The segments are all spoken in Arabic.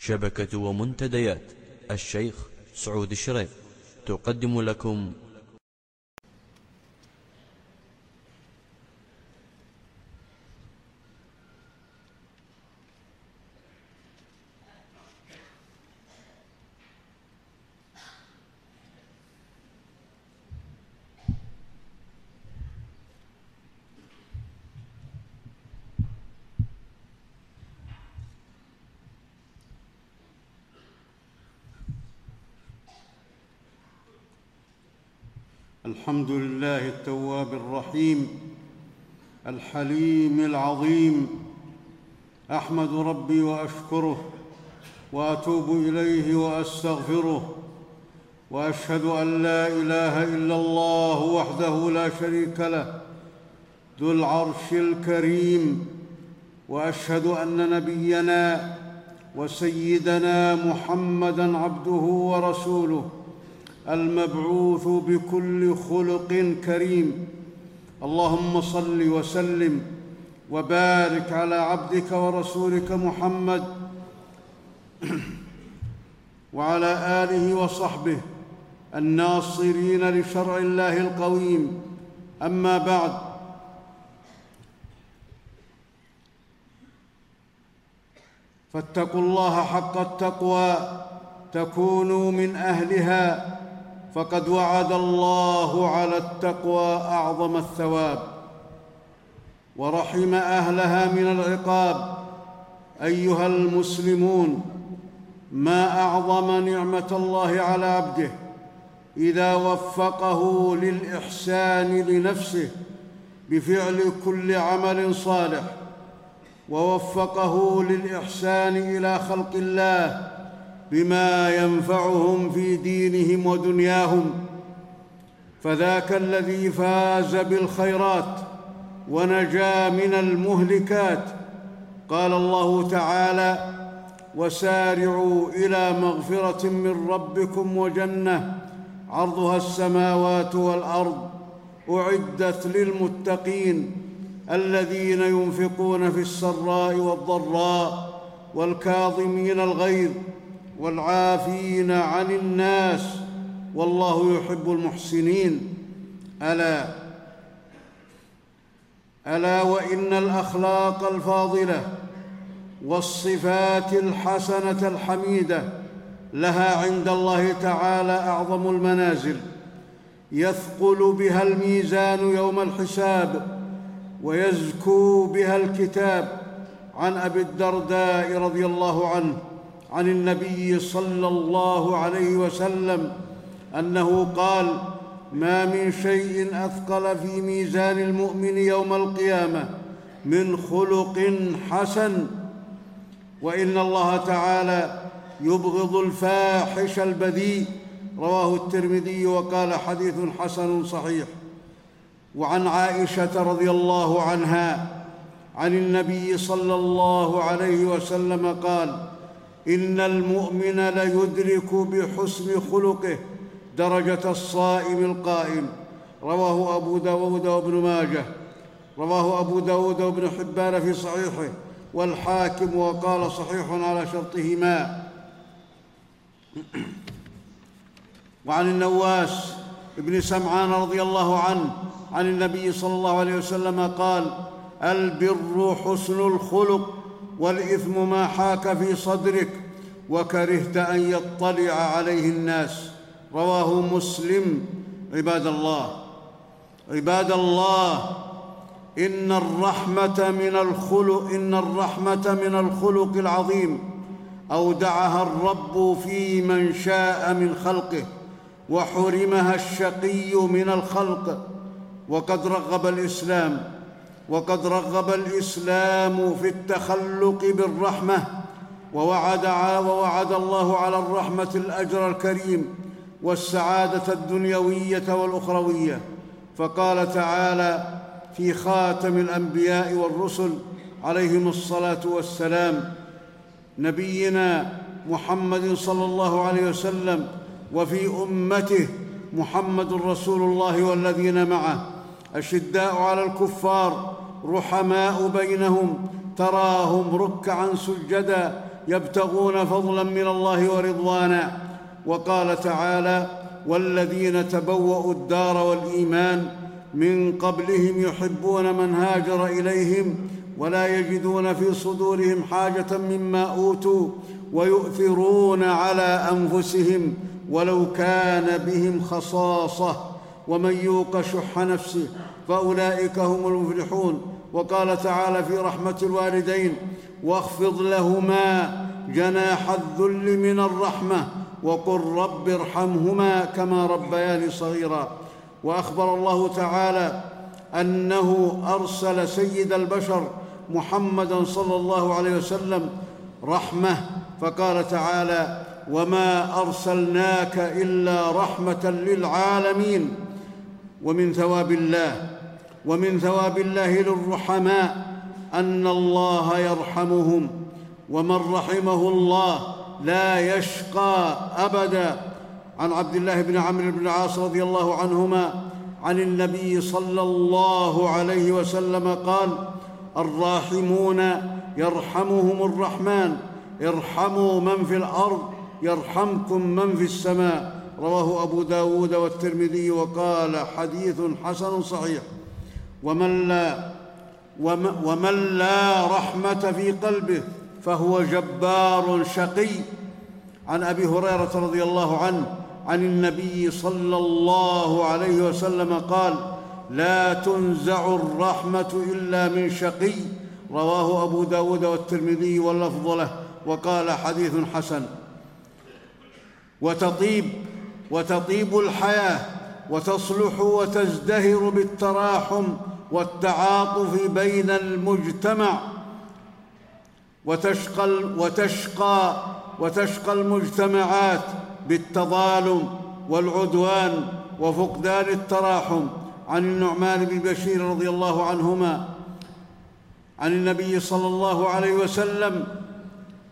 شبكة ومنتديات. الشيخ سعود الشريف. تقدم لكم الحمد لله التواب الرحيم الحليم العظيم. أحمد ربي وأشكره وأتوب إليه وأستغفره وأشهد أن لا إله إلا الله وحده لا شريك له ذو العرش الكريم. وأشهد أن نبينا وسيدنا محمدا عبده ورسوله المبعوث بكل خلق كريم. اللهم صل وسلم وبارك على عبدك ورسولك محمد وعلى آله وصحبه الناصرين لشرع الله القويم. أما بعد فاتقوا الله حق التقوى تكونوا من أهلها. فقد وعد الله على التقوى أعظم الثواب. ورحم أهلها من العقاب. أيها المسلمون ما أعظم نعمة الله على عبده إذا وفقه للإحسان لنفسه بفعل كل عمل صالح ووفقه للإحسان إلى خلق الله بما ينفعهم في دينهم ودنياهم. فذاك الذي فاز بالخيرات ونجا من المهلكات. قال الله تعالى وسارعوا إلى مغفرة من ربكم وجنة. عرضها السماوات والأرض. أعدت للمتقين الذين ينفقون في السراء والضراء والكاظمين الغيظ. والعافين عن الناس والله يحب المحسنين. ألا ألا وإن الأخلاق الفاضلة والصفات الحسنة الحميدة لها عند الله تعالى أعظم المنازل. يثقل بها الميزان يوم الحساب ويزكو بها الكتاب. عن أبي الدرداء رضي الله عنه عن النبي صلى الله عليه وسلم أنه قال ما من شيء أثقل في ميزان المؤمن يوم القيامة من خلق حسن وإن الله تعالى يبغض الفاحش البذيء رواه الترمذي وقال حديث حسن صحيح وعن عائشة رضي الله عنها عن النبي صلى الله عليه وسلم قال إن المؤمن ليدرك بحسن خلقه درجة الصائم القائم. رواه أبو داود وابن ماجه. رواه أبو داود وابن حبان في صحيحه. والحاكم وقال صحيح على شرطهما. وعن النواس بن سمعان رضي الله عنه عن النبي صلى الله عليه وسلم قال البر حسن الخلق. والإثم ما حاك في صدرك وكرهت أن يطلع عليه الناس. رواه مسلم. عباد الله عباد الله إن الرحمة من الخلق إن الرحمة من الخلق العظيم. أودعها الرب في من شاء من خلقه وحرمها الشقي من الخلق. وقد رغب الإسلام وقد رغب الإسلام في التخلق بالرحمة ووعد ووعد الله على الرحمة الأجر الكريم والسعادة الدنيوية والأخروية. فقال تعالى في خاتم الأنبياء والرسل عليهم الصلاة والسلام نبينا محمد صلى الله عليه وسلم وفي أمته محمد رسول الله والذين معه. أشداء على الكفار رحماء بينهم تراهم ركعا سجدا يبتغون فضلا من الله ورضوانا. وقال تعالى والذين تبوأوا الدار والإيمان من قبلهم يحبون من هاجر إليهم ولا يجدون في صدورهم حاجة مما أوتوا ويؤثرون على أنفسهم ولو كان بهم خصاصة ومن يوق شح نفسه فأولئك هم المفلحون. وقال تعالى في رحمة الوالدين واخفض لهما جناح الذل من الرحمة وقل رب ارحمهما كما ربياني صغيرا. وأخبر الله تعالى أنه أرسل سيد البشر محمدا صلى الله عليه وسلم رحمة. فقال تعالى وما أرسلناك إلا رحمة للعالمين. ومن ثواب الله ومن ثواب الله للرحماء أن الله يرحمهم ومن رحمه الله لا يشقى أبدا. عن عبد الله بن عمرو بن العاص رضي الله عنهما عن النبي صلى الله عليه وسلم قال الراحمون يرحمهم الرحمن ارحموا من في الأرض يرحمكم من في السماء. رواه أبو داود والترمذي وقال حديث حسن صحيح. ومن لا ومن لا رحمة في قلبه فهو جبار شقي. عن أبي هريرة رضي الله عنه عن النبي صلى الله عليه وسلم قال لا تنزع الرحمة إلا من شقي رواه أبو داود والترمذي واللفظ له وقال حديث حسن. وتطيب وتطيب الحياة. وتصلح وتزدهر بالتراحم والتعاطف بين المجتمع وتشقى وتشقى وتشقى المجتمعات بالتظالم والعدوان وفقدان التراحم. عن النعمان بن بشير رضي الله عنهما عن النبي صلى الله عليه وسلم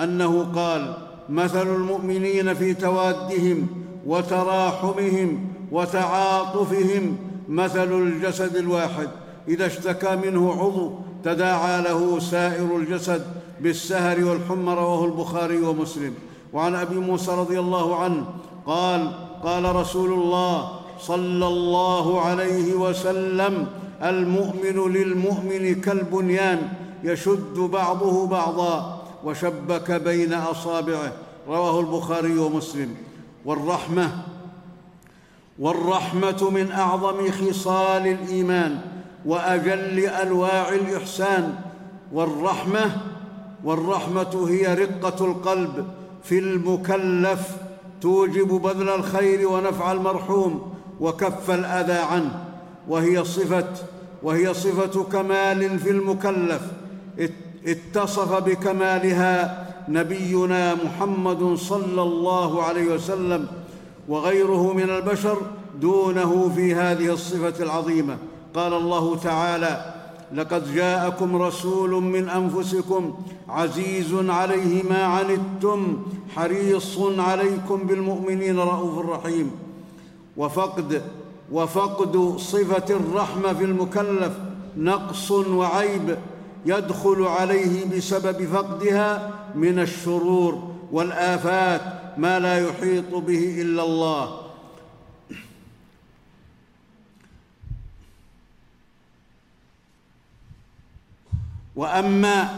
أنه قال مثل المؤمنين في توادهم وتراحمهم وتعاطفهم مثل الجسد الواحد. إذا اشتكى منه عضو تداعى له سائر الجسد بالسهر والحمى رواه البخاري ومسلم. وعن أبي موسى رضي الله عنه قال قال رسول الله صلى الله عليه وسلم المؤمن للمؤمن كالبنيان يشد بعضه بعضا وشبك بين أصابعه. رواه البخاري ومسلم. والرحمة والرحمة من أعظم خصال الإيمان وأجل أنواع الإحسان. والرحمة والرحمة هي رقة القلب في المكلف. توجب بذل الخير ونفع المرحوم وكف الأذى عنه. وهي صفة وهي صفة كمال في المكلف. اتصف بكمالها نبينا محمد صلى الله عليه وسلم وغيره من البشر دونه في هذه الصفة العظيمة. قال الله تعالى لقد جاءكم رسول من أنفسكم عزيز عليه ما عنتم حريص عليكم بالمؤمنين رءوف رحيم. وفقد وفقد صفة الرحمة في المكلف نقص وعيب يدخل عليه بسبب فقدها من الشرور والآفات ما لا يحيط به إلا الله. واما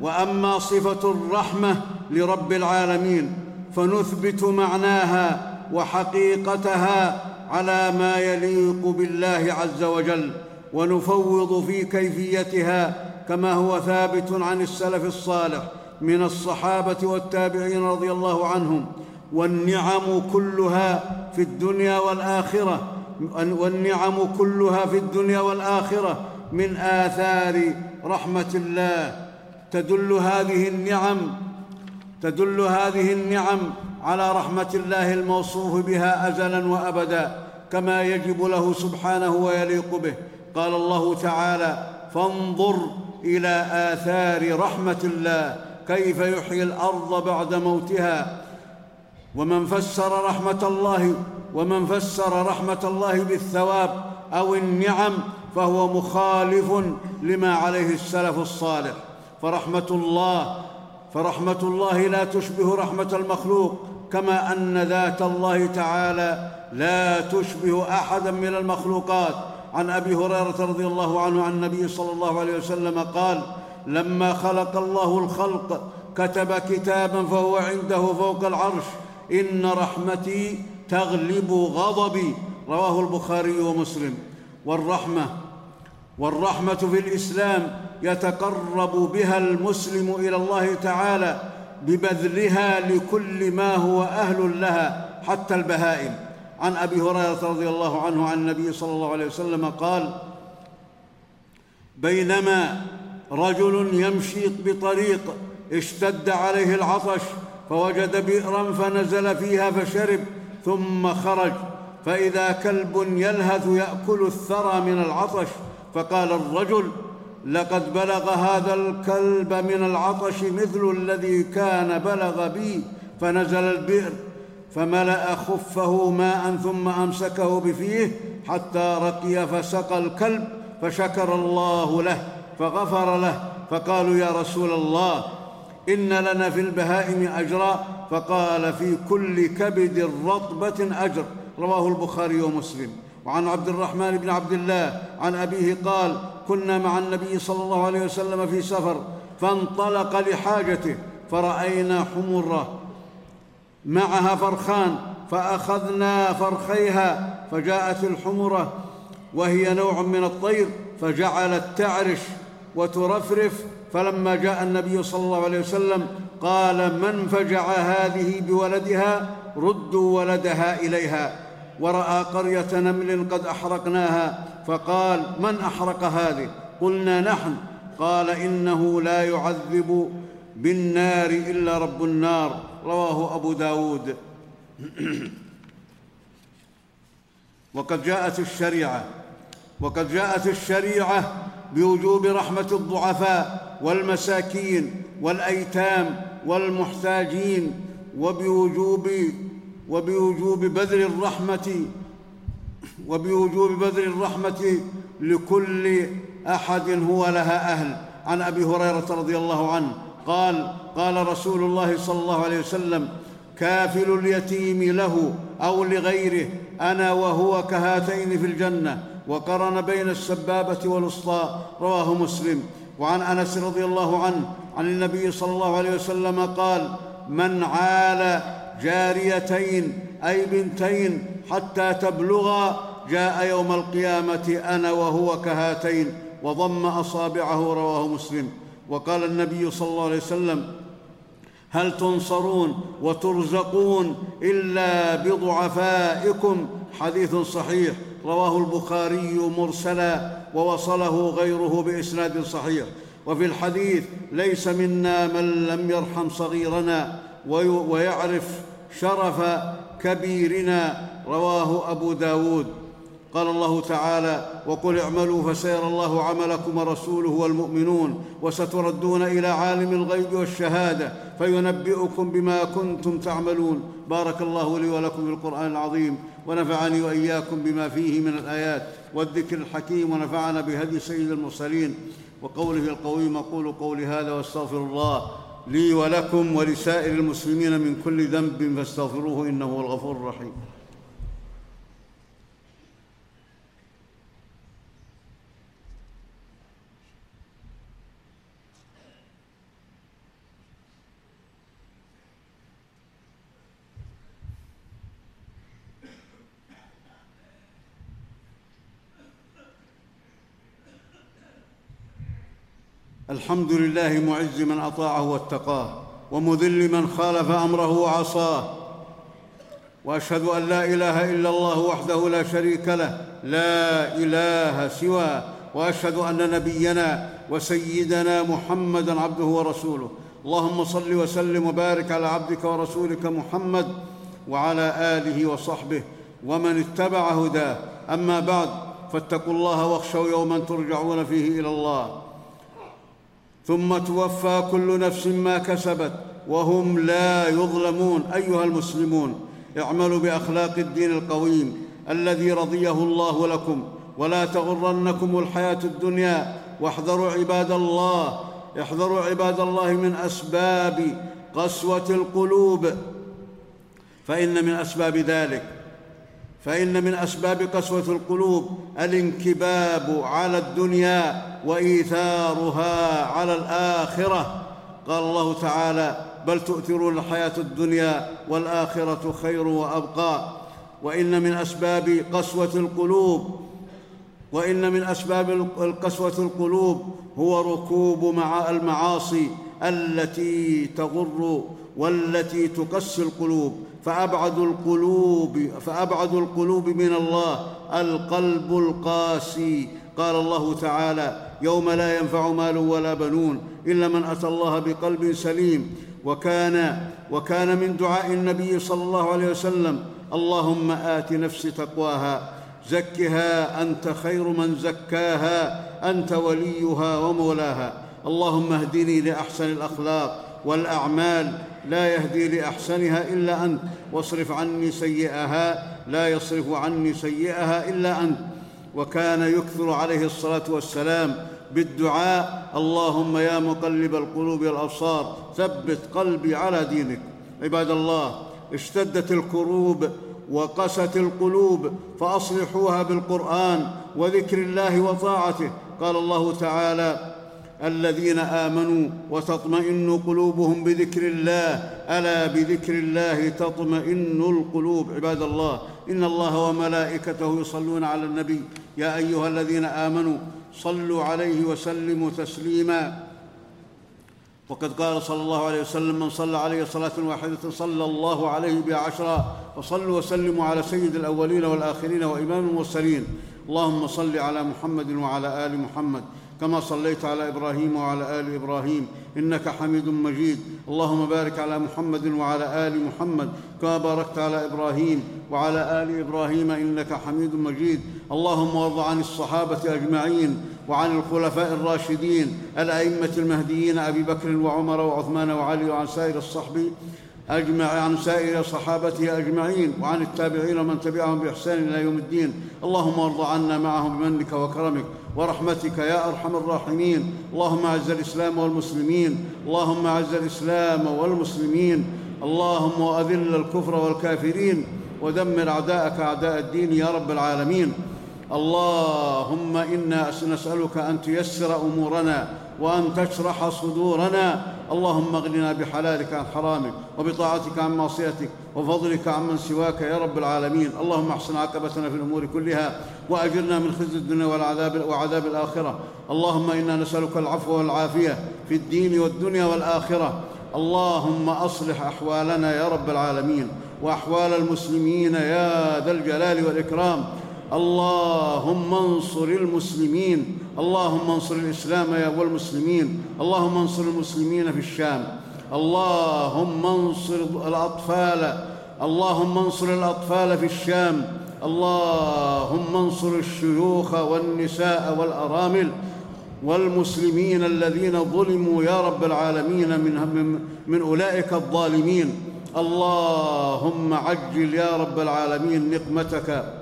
وأما صفة الرحمة لرب العالمين فنثبت معناها وحقيقتها على ما يليق بالله عز وجل ونفوض في كيفيتها كما هو ثابت عن السلف الصالح. من الصحابة والتابعين رضي الله عنهم والنعم كلها في الدنيا والآخرة والنعم كلها في الدنيا والآخرة من آثار رحمة الله. تدل هذه النعم تدل هذه النعم على رحمة الله الموصوف بها ازلا وابدا كما يجب له سبحانه ويليق به. قال الله تعالى فانظر إلى آثار رحمة الله كيف يحيي الأرض بعد موتها؟ ومن فسر رحمة الله ومن فسر رحمة الله بالثواب أو النعم فهو مخالف لما عليه السلف الصالح. فرحمة الله فرحمة الله لا تشبه رحمة المخلوق كما أن ذات الله تعالى لا تشبه أحدا من المخلوقات. عن أبي هريرة رضي الله عنه عن النبي صلى الله عليه وسلم قال لما خلق الله الخلق كتب كتابا فهو عنده فوق العرش. إن رحمتي تغلب غضبي. رواه البخاري ومسلم. والرحمة والرحمة في الإسلام يتقرب بها المسلم إلى الله تعالى ببذلها لكل ما هو أهل لها حتى البهائم. عن أبي هريرة رضي الله عنه عن النبي صلى الله عليه وسلم قال بينما رجل يمشي بطريق اشتد عليه العطش فوجد بئرا فنزل فيها فشرب ثم خرج. فإذا كلب يلهث يأكل الثرى من العطش. فقال الرجل لقد بلغ هذا الكلب من العطش مثل الذي كان بلغ بي. فنزل البئر فملأ خفه ماء ثم أمسكه بفيه حتى رقي فسقى الكلب فشكر الله له. فغفر له. فقالوا يا رسول الله إن لنا في البهائم أجرا. فقال في كل كبد رطبة أجر. رواه البخاري ومسلم. وعن عبد الرحمن بن عبد الله عن أبيه قال كنا مع النبي صلى الله عليه وسلم في سفر فانطلق لحاجته فرأينا حمرة معها فرخان فأخذنا فرخيها فجاءت الحمرة وهي نوع من الطير فجعلت تعرش. وترفرف. فلما جاء النبي صلى الله عليه وسلم قال من فجع هذه بولدها؟ ردوا ولدها إليها. ورأى قرية نمل قد أحرقناها فقال من أحرق هذه؟ قلنا نحن. قال إنه لا يعذب بالنار إلا رب النار. رواه أبو داود. وقد جاءت الشريعة. وقد جاءت الشريعة بوجوب رحمة الضعفاء والمساكين والأيتام والمحتاجين وبوجوب وبوجوب بذل الرحمة وبوجوب بذل الرحمة لكل أحد هو لها أهل. عن أبي هريرة رضي الله عنه قال قال رسول الله صلى الله عليه وسلم كافل اليتيم له أو لغيره أنا وهو كهاتين في الجنة. وقرن بين السبابة والوسطى رواه مسلم. وعن أنس رضي الله عنه عن النبي صلى الله عليه وسلم قال من عال جاريتين أي بنتين حتى تبلغا جاء يوم القيامة أنا وهو كهاتين. وضم أصابعه رواه مسلم. وقال النبي صلى الله عليه وسلم هل تنصرون وترزقون إلا بضعفائكم؟ حديث صحيح. رواه البخاري مرسلا ووصله غيره بإسناد صحيح. وفي الحديث ليس منا من لم يرحم صغيرنا ويعرف شرف كبيرنا رواه أبو داود. قال الله تعالى وقل اعملوا فسيرى الله عملكم ورسوله والمؤمنون وستردون إلى عالم الغيب والشهادة فينبئكم بما كنتم تعملون. بارك الله لي ولكم في القرآن العظيم. ونفعني وإياكم بما فيه من الآيات والذكر الحكيم ونفعنا بهدي سيد المرسلين وقوله القويم أقول قولي هذا واستغفر الله لي ولكم ولسائر المسلمين من كل ذنب فاستغفروه إنه هو الغفور الرحيم الحمد لله معز من أطاعه واتقاه ومذل من خالف أمره وعصاه. وأشهد أن لا إله إلا الله وحده لا شريك له لا إله سواه. وأشهد أن نبينا وسيدنا محمدا عبده ورسوله. اللهم صل وسلم وبارك على عبدك ورسولك محمد وعلى آله وصحبه ومن اتبع هداه. أما بعد فاتقوا الله واخشوا يوما ترجعون فيه إلى الله. ثم توفى كل نفس ما كسبت وهم لا يظلمون. أيها المسلمون اعملوا بأخلاق الدين القويم الذي رضيه الله لكم ولا تغرنكم الحياة الدنيا. واحذروا عباد الله احذروا عباد الله من أسباب قسوة القلوب. فإن من أسباب ذلك فإن من أسباب قسوة القلوب الانكباب على الدنيا وإيثارها على الآخرة. قال الله تعالى بل تؤثرون الحياة الدنيا والآخرة خير وأبقى. وإن من أسباب قسوة القلوب وإن من أسباب قسوة القلوب هو ركوب مع المعاصي التي تغر والتي تقسي القلوب. فأبعد القلوب فأبعد القلوب من الله. القلب القاسي. قال الله تعالى يوم لا ينفع مال ولا بنون إلا من أتى الله بقلب سليم. وكان وكان من دعاء النبي صلى الله عليه وسلم اللهم آت نفس تقواها زكها أنت خير من زكاها أنت وليها ومولاها. اللهم اهدني لأحسن الأخلاق والأعمال. لا يهدي لأحسنها إلا أنت. واصرف عني سيئها لا يصرف عني سيئها إلا أنت. وكان يكثر عليه الصلاة والسلام بالدعاء اللهم يا مقلب القلوب والأبصار ثبت قلبي على دينك. عباد الله اشتدت الكروب وقست القلوب فأصلحوها بالقرآن وذكر الله وطاعته. قال الله تعالى الذين آمنوا وتطمئن قلوبهم بذكر الله ألا بذكر الله تطمئن القلوب؟ عباد الله إن الله وملائكته يصلون على النبي. يا أيها الذين آمنوا صلوا عليه وسلموا تسليما. وقد قال صلى الله عليه وسلم من صلى عليه صلاة واحدة صلى الله عليه بها عشرا وصلوا وسلموا على سيد الأولين والآخرين وإمام المرسلين. اللهم صل على محمد وعلى آل محمد كما صليت على إبراهيم وعلى آل إبراهيم إنك حميد مجيد. اللهم بارك على محمد وعلى آل محمد كما باركت على إبراهيم وعلى آل إبراهيم إنك حميد مجيد. اللهم وارض عن الصحابة أجمعين وعن الخلفاء الراشدين الأئمة المهديين أبي بكر وعمر وعثمان وعلي وعن سائر الصحب أجمع عن سائر صحابته أجمعين وعن التابعين ومن تبعهم بإحسان إلى يوم الدين. اللهم ارض عنا معهم بمنك وكرمك ورحمتك يا أرحم الراحمين. اللهم أعز الإسلام والمسلمين. اللهم أعز الإسلام والمسلمين. اللهم أذل الكفر والكافرين. ودمر أعداءك أعداء الدين يا رب العالمين. اللهم إنا نسألك أن تيسر أمورنا وأن تشرح صدورنا. اللهم اغننا بحلالك عن حرامك وبطاعتك عن معصيتك وفضلك عمن سواك يا رب العالمين. اللهم احسن عاقبتنا في الأمور كلها وأجرنا من خزي الدنيا والعذاب وعذاب الآخرة. اللهم إنا نسألك العفو والعافية في الدين والدنيا والآخرة. اللهم أصلح أحوالنا يا رب العالمين وأحوال المسلمين يا ذا الجلال والإكرام. اللهم انصر المسلمين. اللهم انصر الإسلام والمسلمين اللهم انصر المسلمين في الشام. اللهم انصر الأطفال. اللهم انصر الأطفال في الشام. اللهم انصر الشيوخ والنساء والأرامل والمسلمين الذين ظلموا يا رب العالمين من, من أولئك الظالمين. اللهم عجل يا رب العالمين نقمتك.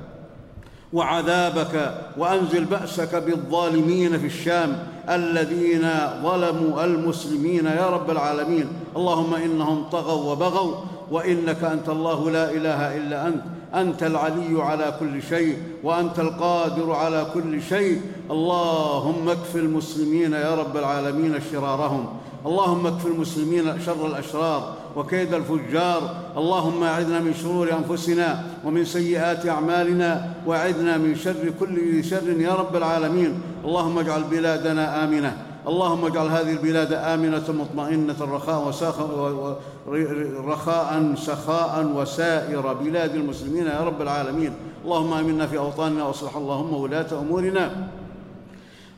وعذابك وأنزل بأسك بالظالمين في الشام الذين ظلموا المسلمين يا رب العالمين. اللهم إنهم طغوا وبغوا وإنك أنت الله لا إله إلا أنت أنت العلي على كل شيء وأنت القادر على كل شيء. اللهم اكف المسلمين يا رب العالمين شرارهم. اللهم اكف المسلمين شر الأشرار. وكيد الفجار. اللهم أعذنا من شرور أنفسنا ومن سيئات أعمالنا وأعذنا من شر كل شر يا رب العالمين. اللهم اجعل بلادنا آمنة. اللهم اجعل هذه البلاد آمنة مطمئنة رخاء رخاء سخاء وسائر بلاد المسلمين يا رب العالمين. اللهم آمنا في أوطاننا وأصلح اللهم ولاة أمورنا.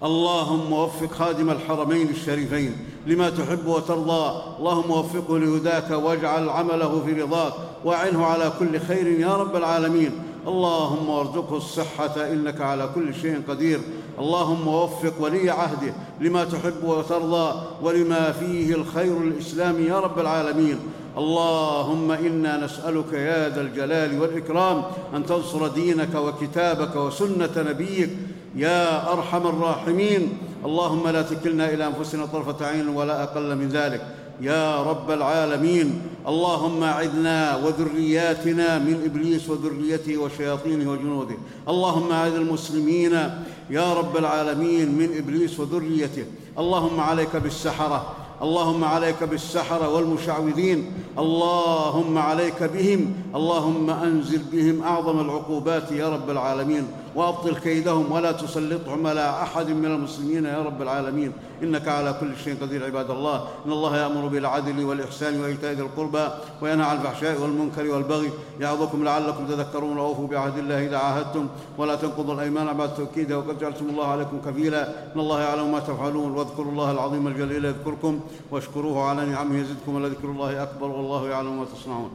اللهم وفق خادم الحرمين الشريفين لما تحب وترضى. اللهم وفقه لهداك واجعل عمله في رضاك وأعنه على كل خير يا رب العالمين. اللهم وارزقه الصحة إنك على كل شيء قدير. اللهم وفق ولي عهده لما تحب وترضى ولما فيه الخير الإسلام يا رب العالمين. اللهم إنا نسألك يا ذا الجلال والإكرام أن تنصر دينك وكتابك وسنة نبيك يا أرحم الراحمين. اللهم لا تكلنا إلى أنفسنا طرفة عين ولا أقل من ذلك. يا رب العالمين. اللهم أعذنا وذرياتنا من إبليس وذريته وشياطينه وجنوده. اللهم أعذ المسلمين يا رب العالمين من إبليس وذريته. اللهم عليك بالسحرة. اللهم عليك بالسحرة والمشعوذين. اللهم عليك بهم. اللهم أنزل بهم أعظم العقوبات يا رب العالمين. وأبطل كيدهم ولا تسلطهم على أحد من المسلمين يا رب العالمين. إنك على كل شيء قدير عباد الله. إن الله يأمر بالعدل والإحسان وإيتاء ذي القربى وينهى عن الفحشاء والمنكر والبغي يعظكم لعلكم تذكرون وأوفوا بعهد الله إذا عاهدتم. ولا تنقضوا الأيمان بعد توكيدها وقد جعلتم الله عليكم كفيلا. إن الله يعلم ما تفعلون واذكروا الله العظيم الجليل يذكركم واشكروه على نعمه يزدكم ولذكر الله أكبر والله يعلم ما تصنعون.